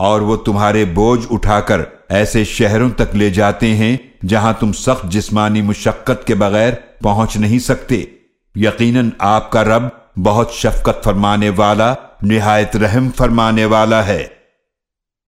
और वो तुम्हारे बोझ उठाकर ऐसे शहरों तक ले जाते हैं, जहाँ तुम सख्त जिस्मानी मुशक्कत के बगैर पहुँच नहीं सकते। यकीनन आपका रब बहुत शफकत फरमाने वाला, निहायत रहम फरमाने वाला है।